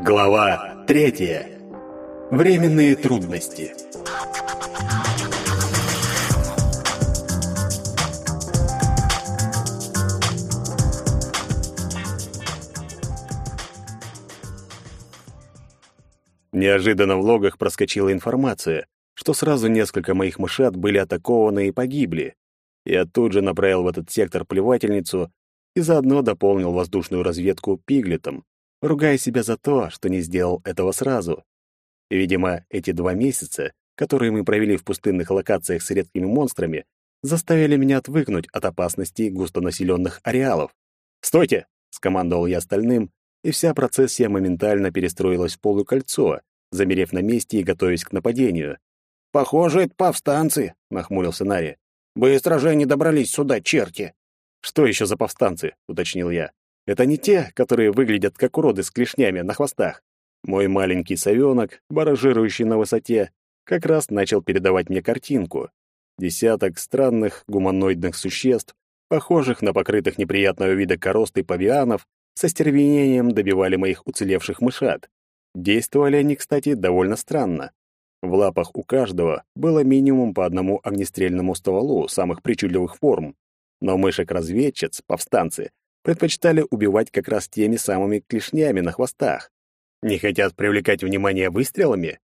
Глава третья. Временные трудности. Неожиданно в логах проскочила информация, что сразу несколько моих мышат были атакованы и погибли. Я тут же направил в этот сектор плевательницу и заодно дополнил воздушную разведку пиглетом ругая себя за то, что не сделал этого сразу. видимо, эти два месяца, которые мы провели в пустынных локациях с редкими монстрами, заставили меня отвыкнуть от опасности густонаселенных ареалов. «Стойте!» — скомандовал я остальным, и вся процессия моментально перестроилась в полукольцо, замерев на месте и готовясь к нападению. «Похоже, это повстанцы», — нахмурился Нари. «Быстро же они добрались сюда, черти!» «Что еще за повстанцы?» — уточнил я. Это не те, которые выглядят как уроды с клешнями на хвостах. Мой маленький совенок, баражирующий на высоте, как раз начал передавать мне картинку. Десяток странных гуманоидных существ, похожих на покрытых неприятного вида коросты павианов, со стервенением добивали моих уцелевших мышат. Действовали они, кстати, довольно странно. В лапах у каждого было минимум по одному огнестрельному стволу самых причудливых форм. Но мышек-разведчиц, повстанцы, предпочитали убивать как раз теми самыми клешнями на хвостах. Не хотят привлекать внимание выстрелами?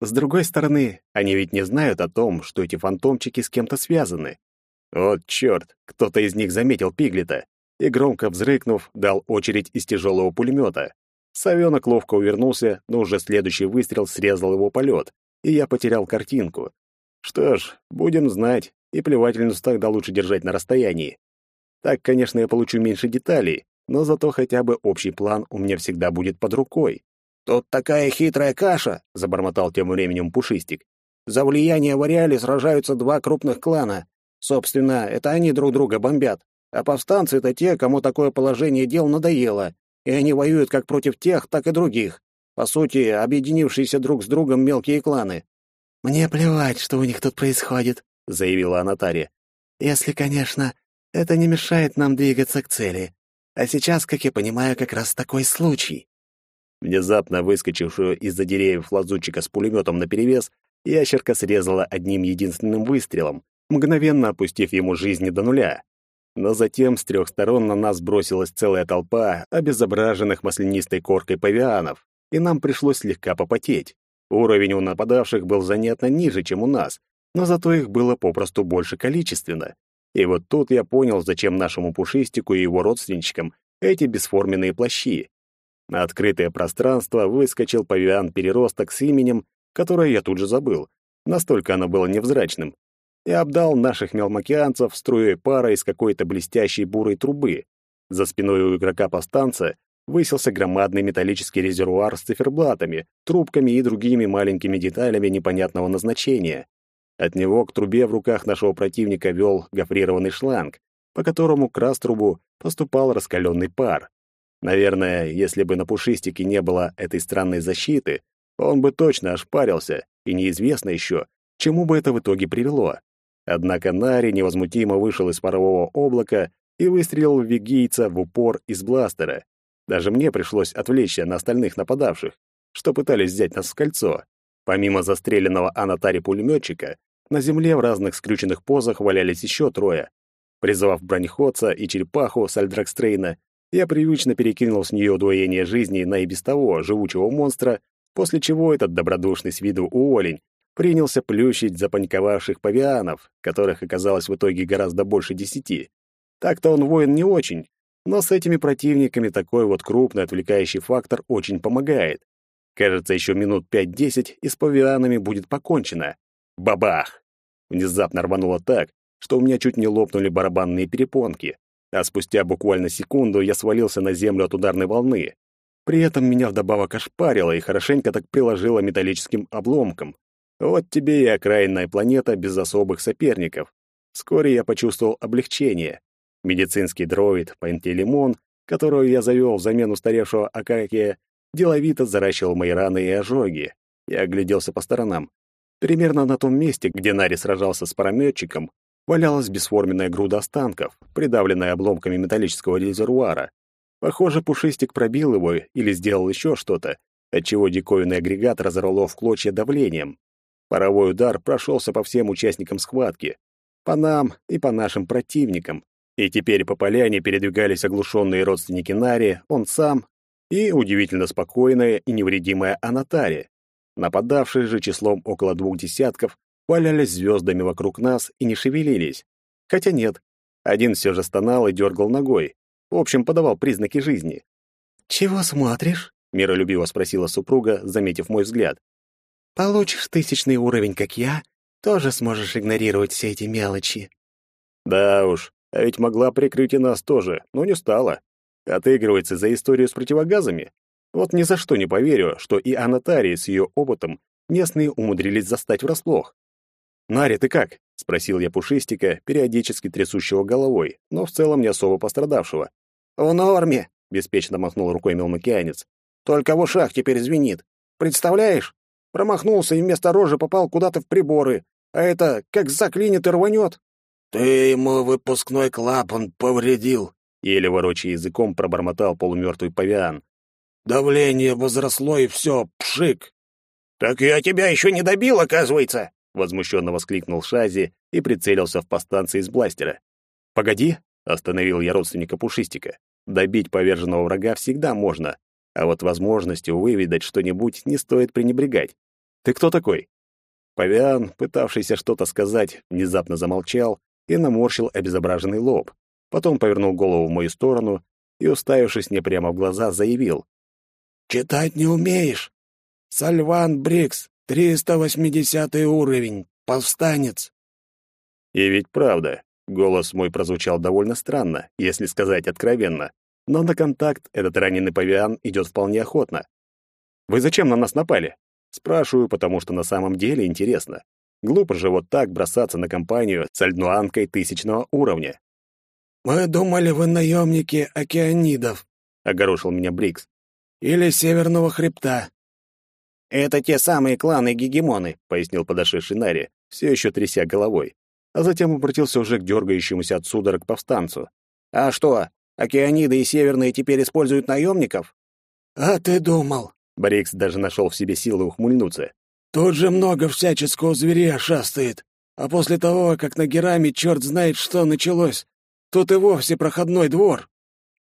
С другой стороны, они ведь не знают о том, что эти фантомчики с кем-то связаны. Вот чёрт, кто-то из них заметил Пиглета и, громко взрыкнув, дал очередь из тяжелого пулемета. Совёнок ловко увернулся, но уже следующий выстрел срезал его полет, и я потерял картинку. Что ж, будем знать, и плевательницу тогда лучше держать на расстоянии. Так, конечно, я получу меньше деталей, но зато хотя бы общий план у меня всегда будет под рукой. «Тут такая хитрая каша», — забормотал тем временем Пушистик. «За влияние в ареале сражаются два крупных клана. Собственно, это они друг друга бомбят. А повстанцы — это те, кому такое положение дел надоело, и они воюют как против тех, так и других. По сути, объединившиеся друг с другом мелкие кланы». «Мне плевать, что у них тут происходит», — заявила Анатария. «Если, конечно, это не мешает нам двигаться к цели. А сейчас, как я понимаю, как раз такой случай. Внезапно выскочившую из-за деревьев лазутчика с пулеметом наперевес, ящерка срезала одним единственным выстрелом, мгновенно опустив ему жизни до нуля. Но затем с трех сторон на нас бросилась целая толпа обезображенных маслянистой коркой павианов, и нам пришлось слегка попотеть. Уровень у нападавших был занятно ниже, чем у нас, но зато их было попросту больше количественно. И вот тут я понял, зачем нашему пушистику и его родственничкам эти бесформенные плащи. На открытое пространство выскочил павиан-переросток с именем, которое я тут же забыл. Настолько оно было невзрачным. И обдал наших мелмокеанцев струей пара из какой-то блестящей бурой трубы. За спиной у игрока-повстанца высился громадный металлический резервуар с циферблатами, трубками и другими маленькими деталями непонятного назначения. От него к трубе в руках нашего противника вел гофрированный шланг, по которому к раструбу поступал раскаленный пар. Наверное, если бы на пушистике не было этой странной защиты, он бы точно ошпарился, и неизвестно еще, чему бы это в итоге привело. Однако Нари невозмутимо вышел из парового облака и выстрелил в вегийца в упор из бластера. Даже мне пришлось отвлечься на остальных нападавших, что пытались взять нас в кольцо. Помимо застреленного Анатари пулеметчика, на земле в разных скрюченных позах валялись еще трое. Призвав бронеходца и черепаху с Альдракстрейна, я привычно перекинул с нее удвоение жизни на и без того живучего монстра, после чего этот добродушный с виду уволень принялся плющить запаниковавших павианов, которых оказалось в итоге гораздо больше десяти. Так-то он воин не очень, но с этими противниками такой вот крупный отвлекающий фактор очень помогает. Кажется, еще минут пять-десять и с павианами будет покончено. Бабах! Внезапно рвануло так, что у меня чуть не лопнули барабанные перепонки, а спустя буквально секунду я свалился на землю от ударной волны. При этом меня вдобавок ошпарило и хорошенько так приложило металлическим обломком. Вот тебе и окраинная планета без особых соперников. Вскоре я почувствовал облегчение. Медицинский дроид Пантелеймон, которого я завел взамен устаревшего Акакия, деловито заращивал мои раны и ожоги. Я огляделся по сторонам. Примерно на том месте, где Нари сражался с параметчиком, валялась бесформенная груда останков, придавленная обломками металлического резервуара. Похоже, пушистик пробил его или сделал еще что-то, отчего диковинный агрегат разорвало в клочья давлением. Паровой удар прошелся по всем участникам схватки, по нам и по нашим противникам. И теперь по поляне передвигались оглушенные родственники Нари, он сам и удивительно спокойная и невредимая Анатария. Нападавшие же числом около двух десятков валялись звездами вокруг нас и не шевелились. Хотя нет, один все же стонал и дергал ногой. В общем, подавал признаки жизни. «Чего смотришь?» — миролюбиво спросила супруга, заметив мой взгляд. «Получишь тысячный уровень, как я, тоже сможешь игнорировать все эти мелочи». Да уж, а ведь могла прикрыть и нас тоже, но не стала. Отыгрывается за историю с противогазами. Вот ни за что не поверю, что и Анатарии с ее опытом местные умудрились застать врасплох. «Нари, ты как?» — спросил я Пушистика, периодически трясущего головой, но в целом не особо пострадавшего. «В норме», — беспечно махнул рукой мелмокеанец. «Только в ушах теперь звенит. Представляешь? Промахнулся и вместо рожи попал куда-то в приборы, а это как заклинит и рванет». «Ты ему выпускной клапан повредил», — еле ворочая языком пробормотал полумертвый павиан. «Давление возросло, и все, пшик!» «Так я тебя еще не добил, оказывается!» — возмущенно воскликнул Шази и прицелился в постанции из бластера. «Погоди!» — остановил я родственника Пушистика. «Добить поверженного врага всегда можно, а вот возможностью выведать что-нибудь не стоит пренебрегать. Ты кто такой?» Павиан, пытавшийся что-то сказать, внезапно замолчал и наморщил обезображенный лоб. Потом повернул голову в мою сторону и, уставившись мне прямо в глаза, заявил. «Читать не умеешь? Сальван Брикс, 380 уровень, повстанец». И ведь правда, голос мой прозвучал довольно странно, если сказать откровенно, но на контакт этот раненый павиан идет вполне охотно. «Вы зачем на нас напали?» Спрашиваю, потому что на самом деле интересно. Глупо же вот так бросаться на компанию с альднуанкой тысячного уровня. «Мы думали, вы наемники океанидов», — огорошил меня Брикс. «Или Северного хребта». «Это те самые кланы-гегемоны», — пояснил подошедший Нари, все еще тряся головой. А затем обратился уже к дергающемуся от судорог повстанцу. «А что, океаниды и северные теперь используют наемников?» «А ты думал?» Брикс даже нашел в себе силы ухмыльнуться. Тут же много всяческого зверя шастает. А после того, как на Гераме черт знает что началось, тут и вовсе проходной двор.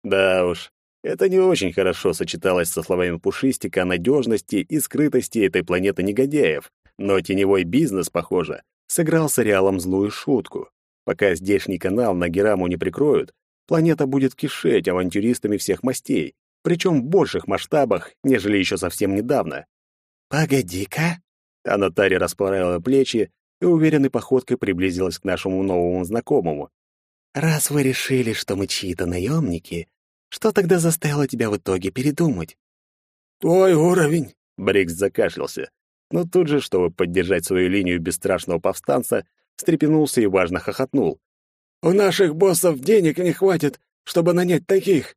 Да уж, это не очень хорошо сочеталось со словами Пушистика о надежности и скрытости этой планеты негодяев, но теневой бизнес, похоже, сыграл с реалом злую шутку. Пока здешний канал на Гераму не прикроют, планета будет кишеть авантюристами всех мастей, причем в больших масштабах, нежели еще совсем недавно. «Погоди-ка», а Наталья расправила плечи и уверенной походкой приблизилась к нашему новому знакомому. «Раз вы решили, что мы чьи-то наемники, что тогда заставило тебя в итоге передумать?» «Твой уровень!» — Брикс закашлялся. Но тут же, чтобы поддержать свою линию бесстрашного повстанца, встрепенулся и важно хохотнул. «У наших боссов денег не хватит, чтобы нанять таких.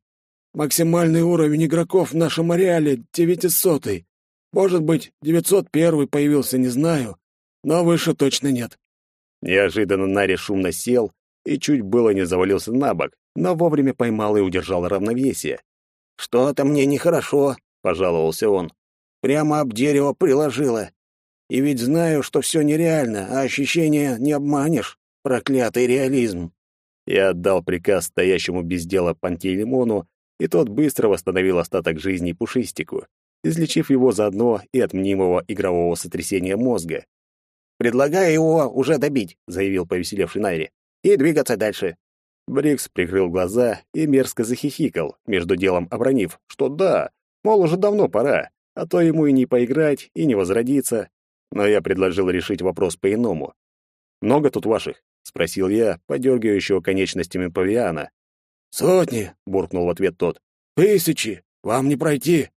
Максимальный уровень игроков в нашем ареале — девятисотый. Может быть, 901 появился, не знаю, но выше точно нет. Неожиданно Нари шумно сел и чуть было не завалился на бок, но вовремя поймал и удержал равновесие. «Что-то мне нехорошо», — пожаловался он. «Прямо об дерево приложило. И ведь знаю, что все нереально, а ощущения не обманешь. Проклятый реализм». Я отдал приказ стоящему без дела Пантелеймону, и тот быстро восстановил остаток жизни Пушистику излечив его заодно и от мнимого игрового сотрясения мозга. «Предлагаю его уже добить», — заявил повеселевший Найри, — «и двигаться дальше». Брикс прикрыл глаза и мерзко захихикал, между делом обронив, что да, мол, уже давно пора, а то ему и не поиграть, и не возродиться. Но я предложил решить вопрос по-иному. «Много тут ваших?» — спросил я, подергивающего конечностями павиана. «Сотни!» — буркнул в ответ тот. «Тысячи! Вам не пройти!»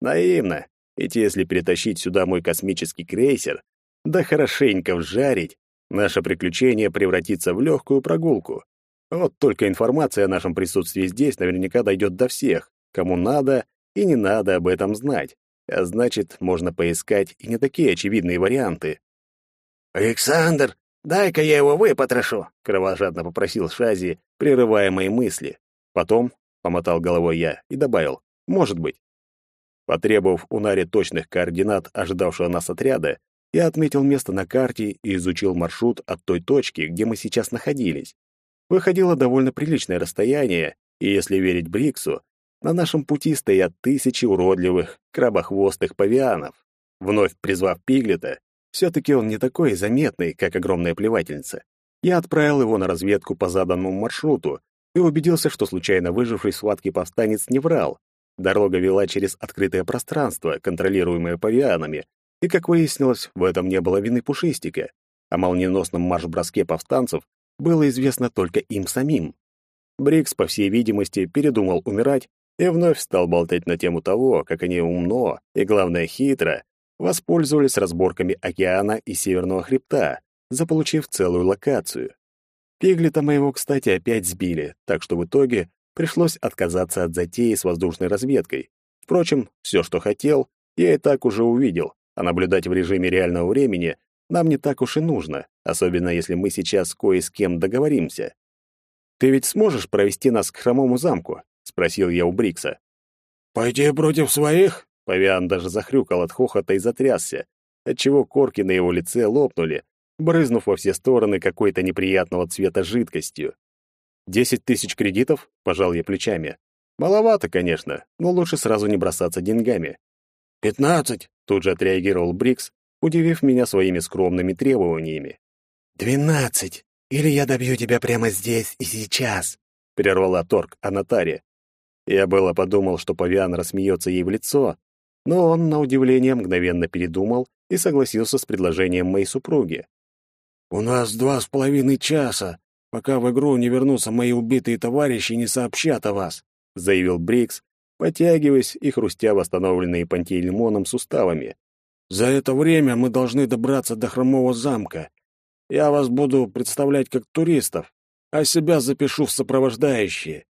Наивно. Ведь если перетащить сюда мой космический крейсер, да хорошенько вжарить, наше приключение превратится в легкую прогулку. Вот только информация о нашем присутствии здесь наверняка дойдет до всех, кому надо и не надо об этом знать. А значит, можно поискать и не такие очевидные варианты. «Александр, дай-ка я его выпотрошу!» — кровожадно попросил Шази, прерывая мои мысли. Потом, — помотал головой я и добавил, — может быть. Потребовав у Нари точных координат ожидавшего нас отряда, я отметил место на карте и изучил маршрут от той точки, где мы сейчас находились. Выходило довольно приличное расстояние, и если верить Бриксу, на нашем пути стоят тысячи уродливых, крабохвостых павианов. Вновь призвав Пиглета, все-таки он не такой заметный, как огромная плевательница. Я отправил его на разведку по заданному маршруту и убедился, что случайно выживший в схватке повстанец не врал. Дорога вела через открытое пространство, контролируемое павианами, и, как выяснилось, в этом не было вины Пушистика. О молниеносном марш-броске повстанцев было известно только им самим. Брикс, по всей видимости, передумал умирать и вновь стал болтать на тему того, как они умно и, главное, хитро воспользовались разборками океана и Северного хребта, заполучив целую локацию. Пиглета моего, кстати, опять сбили, так что в итоге пришлось отказаться от затеи с воздушной разведкой. Впрочем, все, что хотел, я и так уже увидел, а наблюдать в режиме реального времени нам не так уж и нужно, особенно если мы сейчас кое с кем договоримся. «Ты ведь сможешь провести нас к хромому замку?» — спросил я у Брикса. «Пойти против своих?» Павиан даже захрюкал от хохота и затрясся, отчего корки на его лице лопнули, брызнув во все стороны какой-то неприятного цвета жидкостью. «Десять тысяч кредитов?» — пожал я плечами. «Маловато, конечно, но лучше сразу не бросаться деньгами». «Пятнадцать!» — тут же отреагировал Брикс, удивив меня своими скромными требованиями. «Двенадцать! Или я добью тебя прямо здесь и сейчас!» — прервала торг Анатария. Я было подумал, что павиан рассмеется ей в лицо, но он, на удивление, мгновенно передумал и согласился с предложением моей супруги. «У нас два с половиной часа, пока в игру не вернутся мои убитые товарищи и не сообщат о вас», заявил Брикс, потягиваясь и хрустя восстановленные пантелеймоном суставами. «За это время мы должны добраться до Хромого замка. Я вас буду представлять как туристов, а себя запишу в сопровождающие.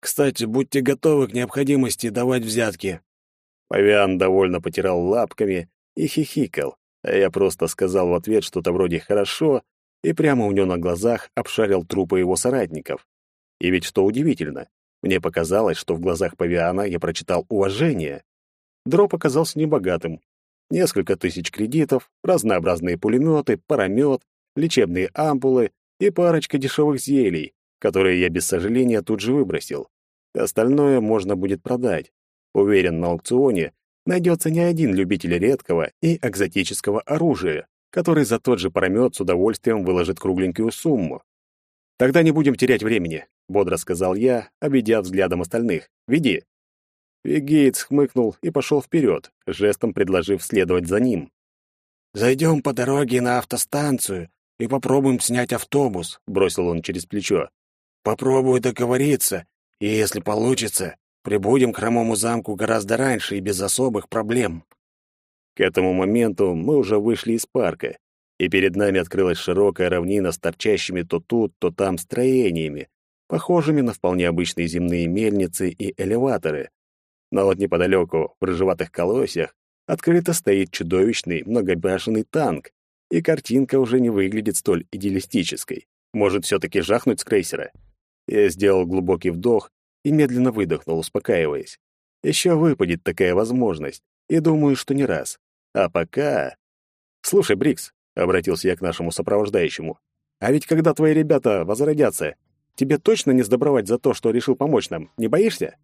Кстати, будьте готовы к необходимости давать взятки». Павиан довольно потирал лапками и хихикал, а я просто сказал в ответ что-то вроде «хорошо» и прямо у него на глазах обшарил трупы его соратников. И ведь что удивительно, мне показалось, что в глазах павиана я прочитал уважение. Дроп оказался небогатым. Несколько тысяч кредитов, разнообразные пулеметы, паромет, лечебные ампулы и парочка дешевых зелий, которые я без сожаления тут же выбросил. Остальное можно будет продать. Уверен, на аукционе найдется не один любитель редкого и экзотического оружия, который за тот же паромет с удовольствием выложит кругленькую сумму. «Тогда не будем терять времени», — бодро сказал я, обведя взглядом остальных. «Веди». Вигейтс хмыкнул и пошел вперед, жестом предложив следовать за ним. «Зайдем по дороге на автостанцию и попробуем снять автобус», — бросил он через плечо. «Попробую договориться, и если получится, Прибудем к хромому замку гораздо раньше и без особых проблем. К этому моменту мы уже вышли из парка, и перед нами открылась широкая равнина с торчащими то тут, то там строениями, похожими на вполне обычные земные мельницы и элеваторы. Но вот неподалеку, в рыжеватых колосьях, открыто стоит чудовищный многобашенный танк, и картинка уже не выглядит столь идеалистической. Может, все-таки жахнуть с крейсера? Я сделал глубокий вдох и медленно выдохнул, успокаиваясь. Еще выпадет такая возможность, и думаю, что не раз. А пока... Слушай, Брикс, — обратился я к нашему сопровождающему, а ведь когда твои ребята возродятся, тебе точно не сдобровать за то, что решил помочь нам, не боишься?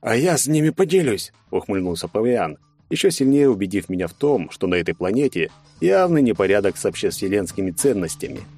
А я с ними поделюсь, — ухмыльнулся Павиан, еще сильнее убедив меня в том, что на этой планете явный непорядок с общевселенскими ценностями —